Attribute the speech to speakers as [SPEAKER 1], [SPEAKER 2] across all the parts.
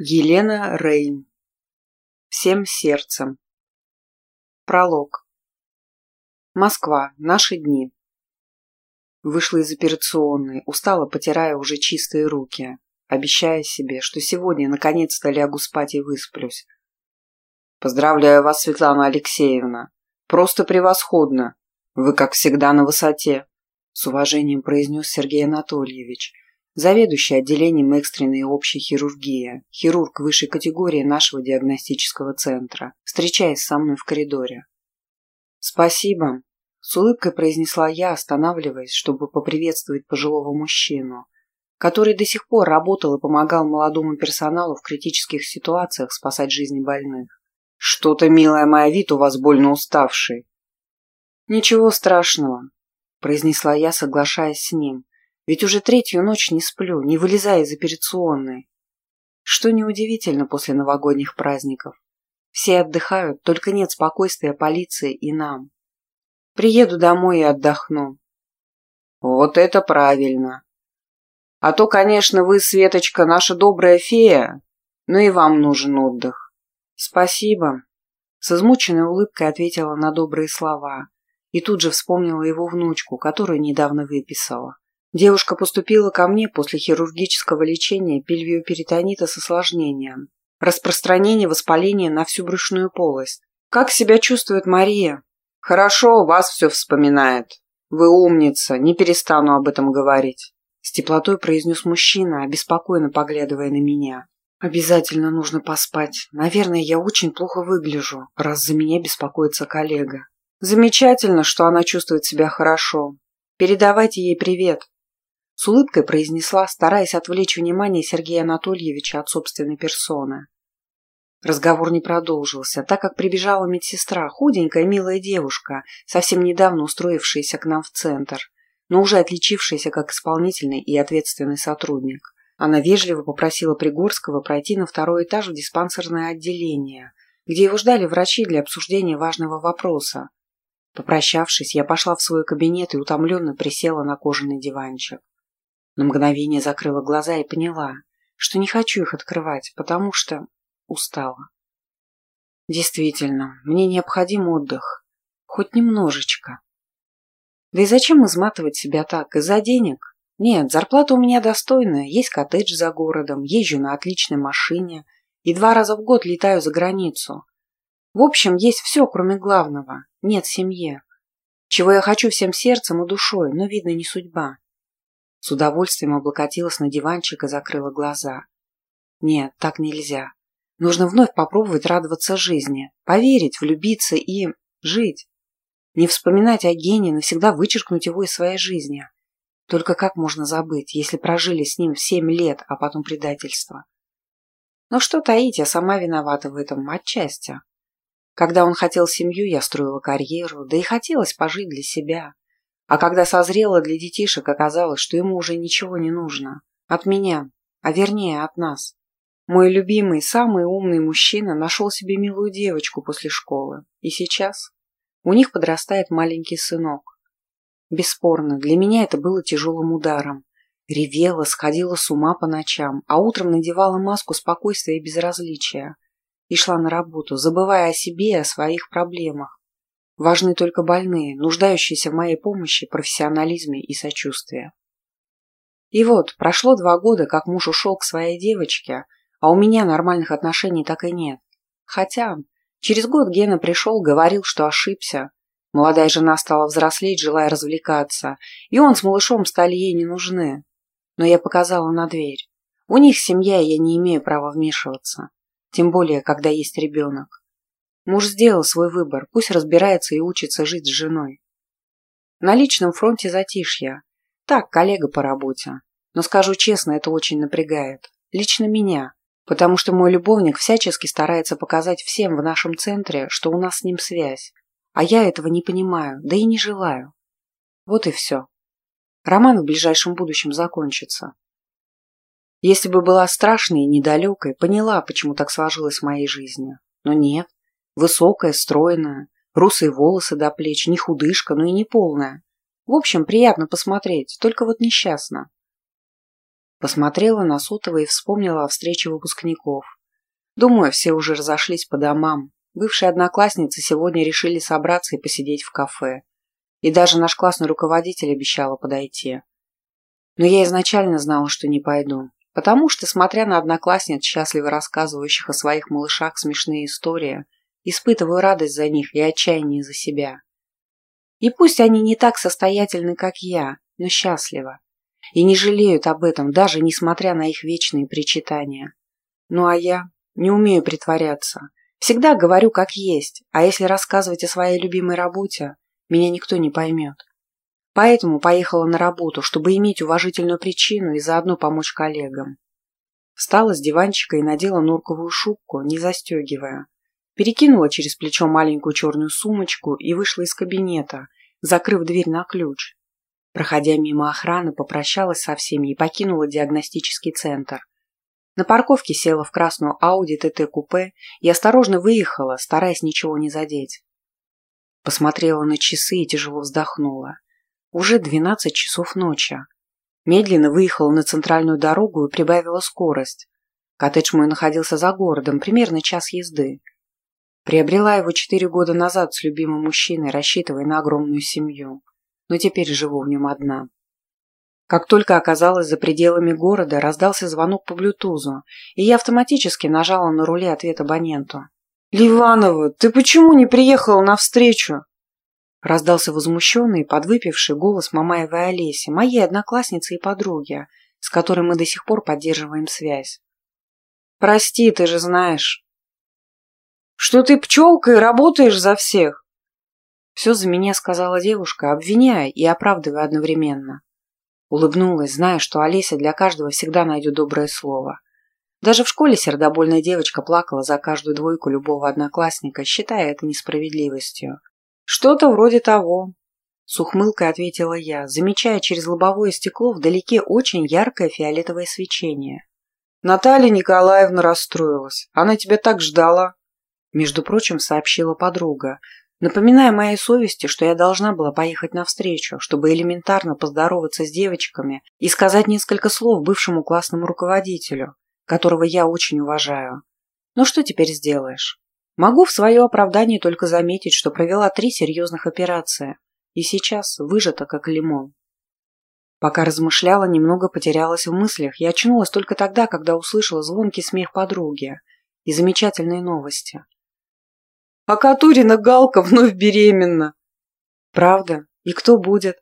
[SPEAKER 1] Елена Рейн. Всем сердцем. Пролог. Москва. Наши дни. Вышла из операционной, устала, потирая уже чистые руки, обещая себе, что сегодня наконец-то лягу спать и высплюсь. Поздравляю вас, Светлана Алексеевна. Просто превосходно. Вы, как всегда, на высоте. С уважением произнес Сергей Анатольевич – заведующий отделением экстренной общей хирургии, хирург высшей категории нашего диагностического центра, встречаясь со мной в коридоре. «Спасибо», — с улыбкой произнесла я, останавливаясь, чтобы поприветствовать пожилого мужчину, который до сих пор работал и помогал молодому персоналу в критических ситуациях спасать жизни больных. «Что-то, милая моя, вид у вас больно уставший». «Ничего страшного», — произнесла я, соглашаясь с ним, ведь уже третью ночь не сплю, не вылезая из операционной. Что неудивительно после новогодних праздников. Все отдыхают, только нет спокойствия полиции и нам. Приеду домой и отдохну. Вот это правильно. А то, конечно, вы, Светочка, наша добрая фея, но и вам нужен отдых. Спасибо. С измученной улыбкой ответила на добрые слова и тут же вспомнила его внучку, которую недавно выписала. Девушка поступила ко мне после хирургического лечения пельвиоперитонита с осложнением. Распространение воспаления на всю брюшную полость. Как себя чувствует Мария? Хорошо, вас все вспоминает. Вы умница, не перестану об этом говорить. С теплотой произнес мужчина, обеспокоенно поглядывая на меня. Обязательно нужно поспать. Наверное, я очень плохо выгляжу, раз за меня беспокоится коллега. Замечательно, что она чувствует себя хорошо. Передавайте ей привет. С улыбкой произнесла, стараясь отвлечь внимание Сергея Анатольевича от собственной персоны. Разговор не продолжился, так как прибежала медсестра, худенькая милая девушка, совсем недавно устроившаяся к нам в центр, но уже отличившаяся как исполнительный и ответственный сотрудник. Она вежливо попросила Пригорского пройти на второй этаж в диспансерное отделение, где его ждали врачи для обсуждения важного вопроса. Попрощавшись, я пошла в свой кабинет и утомленно присела на кожаный диванчик. На мгновение закрыла глаза и поняла, что не хочу их открывать, потому что устала. Действительно, мне необходим отдых. Хоть немножечко. Да и зачем изматывать себя так? Из-за денег? Нет, зарплата у меня достойная, есть коттедж за городом, езжу на отличной машине и два раза в год летаю за границу. В общем, есть все, кроме главного. Нет семьи. Чего я хочу всем сердцем и душой, но, видно, не судьба. С удовольствием облокотилась на диванчик и закрыла глаза. Нет, так нельзя. Нужно вновь попробовать радоваться жизни, поверить, влюбиться и жить. Не вспоминать о гении, навсегда вычеркнуть его из своей жизни. Только как можно забыть, если прожили с ним семь лет, а потом предательство? Но что таить, я сама виновата в этом отчасти. Когда он хотел семью, я строила карьеру, да и хотелось пожить для себя. А когда созрела для детишек, оказалось, что ему уже ничего не нужно. От меня, а вернее от нас. Мой любимый, самый умный мужчина нашел себе милую девочку после школы. И сейчас у них подрастает маленький сынок. Бесспорно, для меня это было тяжелым ударом. Ревела, сходила с ума по ночам, а утром надевала маску спокойствия и безразличия. И шла на работу, забывая о себе и о своих проблемах. Важны только больные, нуждающиеся в моей помощи, профессионализме и сочувствии. И вот, прошло два года, как муж ушел к своей девочке, а у меня нормальных отношений так и нет. Хотя, через год Гена пришел, говорил, что ошибся. Молодая жена стала взрослеть, желая развлекаться, и он с малышом стали ей не нужны. Но я показала на дверь. У них семья, и я не имею права вмешиваться. Тем более, когда есть ребенок. Муж сделал свой выбор, пусть разбирается и учится жить с женой. На личном фронте затишье. Так, коллега по работе. Но скажу честно, это очень напрягает. Лично меня. Потому что мой любовник всячески старается показать всем в нашем центре, что у нас с ним связь. А я этого не понимаю, да и не желаю. Вот и все. Роман в ближайшем будущем закончится. Если бы была страшной и недалекой, поняла, почему так сложилось в моей жизни. Но нет. Высокая, стройная, русые волосы до плеч, не худышка, но и не полная. В общем, приятно посмотреть, только вот несчастна. Посмотрела на сотовый и вспомнила о встрече выпускников. Думаю, все уже разошлись по домам. Бывшие одноклассницы сегодня решили собраться и посидеть в кафе. И даже наш классный руководитель обещала подойти. Но я изначально знала, что не пойду. Потому что, смотря на одноклассниц, счастливо рассказывающих о своих малышах смешные истории, испытываю радость за них и отчаяние за себя. И пусть они не так состоятельны, как я, но счастливы. И не жалеют об этом, даже несмотря на их вечные причитания. Ну а я не умею притворяться. Всегда говорю как есть, а если рассказывать о своей любимой работе, меня никто не поймет. Поэтому поехала на работу, чтобы иметь уважительную причину и заодно помочь коллегам. Встала с диванчика и надела норковую шубку, не застегивая. Перекинула через плечо маленькую черную сумочку и вышла из кабинета, закрыв дверь на ключ. Проходя мимо охраны, попрощалась со всеми и покинула диагностический центр. На парковке села в красную Ауди ТТ-купе и осторожно выехала, стараясь ничего не задеть. Посмотрела на часы и тяжело вздохнула. Уже двенадцать часов ночи. Медленно выехала на центральную дорогу и прибавила скорость. Коттедж мой находился за городом, примерно час езды. Приобрела его четыре года назад с любимым мужчиной, рассчитывая на огромную семью. Но теперь живу в нем одна. Как только оказалась за пределами города, раздался звонок по блютузу, и я автоматически нажала на руле ответ абоненту. «Ливанова, ты почему не приехала навстречу?» Раздался возмущенный, подвыпивший голос Мамаевой Олеси, моей одноклассницы и подруги, с которой мы до сих пор поддерживаем связь. «Прости, ты же знаешь, что ты пчелка и работаешь за всех!» Все за меня сказала девушка, обвиняя и оправдывая одновременно. Улыбнулась, зная, что Олеся для каждого всегда найдет доброе слово. Даже в школе сердобольная девочка плакала за каждую двойку любого одноклассника, считая это несправедливостью. «Что-то вроде того», — с ухмылкой ответила я, замечая через лобовое стекло вдалеке очень яркое фиолетовое свечение. «Наталья Николаевна расстроилась. Она тебя так ждала», — между прочим сообщила подруга, напоминая моей совести, что я должна была поехать навстречу, чтобы элементарно поздороваться с девочками и сказать несколько слов бывшему классному руководителю, которого я очень уважаю. Но что теперь сделаешь? Могу в свое оправдание только заметить, что провела три серьезных операции, и сейчас выжата как лимон. Пока размышляла, немного потерялась в мыслях, я очнулась только тогда, когда услышала звонкий смех подруги и замечательные новости. А Катурина Галка вновь беременна. Правда? И кто будет?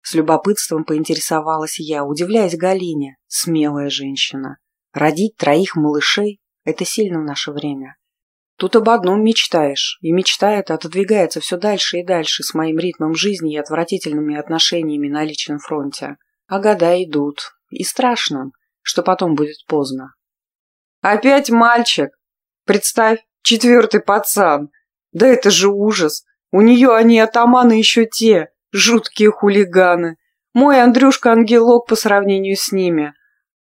[SPEAKER 1] С любопытством поинтересовалась я, удивляясь Галине. Смелая женщина. Родить троих малышей – это сильно в наше время. Тут об одном мечтаешь, и мечта эта отодвигается все дальше и дальше с моим ритмом жизни и отвратительными отношениями на личном фронте. А года идут, и страшно, что потом будет поздно. «Опять мальчик! Представь, Четвертый пацан. Да это же ужас. У нее они атаманы еще те, жуткие хулиганы. Мой Андрюшка-ангелок по сравнению с ними.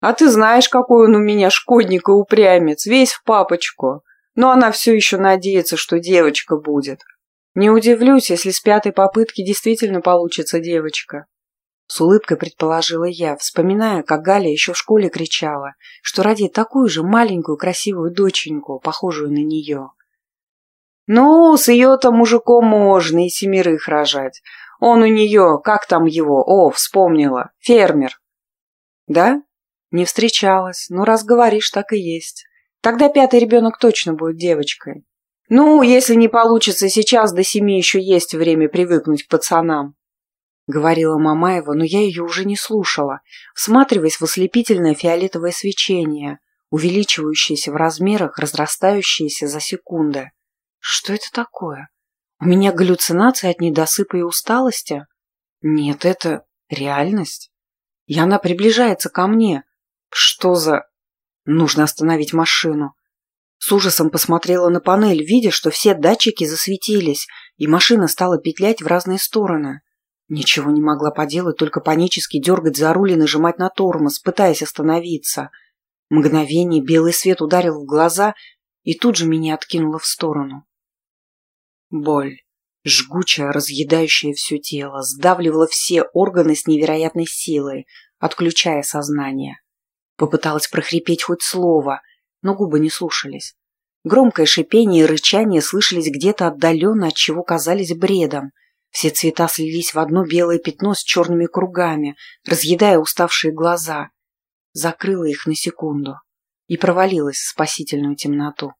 [SPEAKER 1] А ты знаешь, какой он у меня шкодник и упрямец, весь в папочку. Но она все еще надеется, что девочка будет. Не удивлюсь, если с пятой попытки действительно получится девочка. С улыбкой предположила я, вспоминая, как Галя еще в школе кричала, что родит такую же маленькую красивую доченьку, похожую на нее. «Ну, с ее-то мужиком можно и семерых рожать. Он у нее, как там его, о, вспомнила, фермер». «Да? Не встречалась, но раз говоришь, так и есть. Тогда пятый ребенок точно будет девочкой. Ну, если не получится сейчас, до семи еще есть время привыкнуть к пацанам. — говорила Мамаева, но я ее уже не слушала, всматриваясь в ослепительное фиолетовое свечение, увеличивающееся в размерах, разрастающееся за секунды. Что это такое? У меня галлюцинации от недосыпа и усталости? Нет, это реальность. И она приближается ко мне. Что за... Нужно остановить машину. С ужасом посмотрела на панель, видя, что все датчики засветились, и машина стала петлять в разные стороны. Ничего не могла поделать, только панически дергать за руль и нажимать на тормоз, пытаясь остановиться. Мгновение белый свет ударил в глаза и тут же меня откинуло в сторону. Боль, жгучая, разъедающая все тело, сдавливала все органы с невероятной силой, отключая сознание. Попыталась прохрипеть хоть слово, но губы не слушались. Громкое шипение и рычание слышались где-то отдаленно, от чего казались бредом. Все цвета слились в одно белое пятно с черными кругами, разъедая уставшие глаза. Закрыла их на секунду и провалилась в спасительную темноту.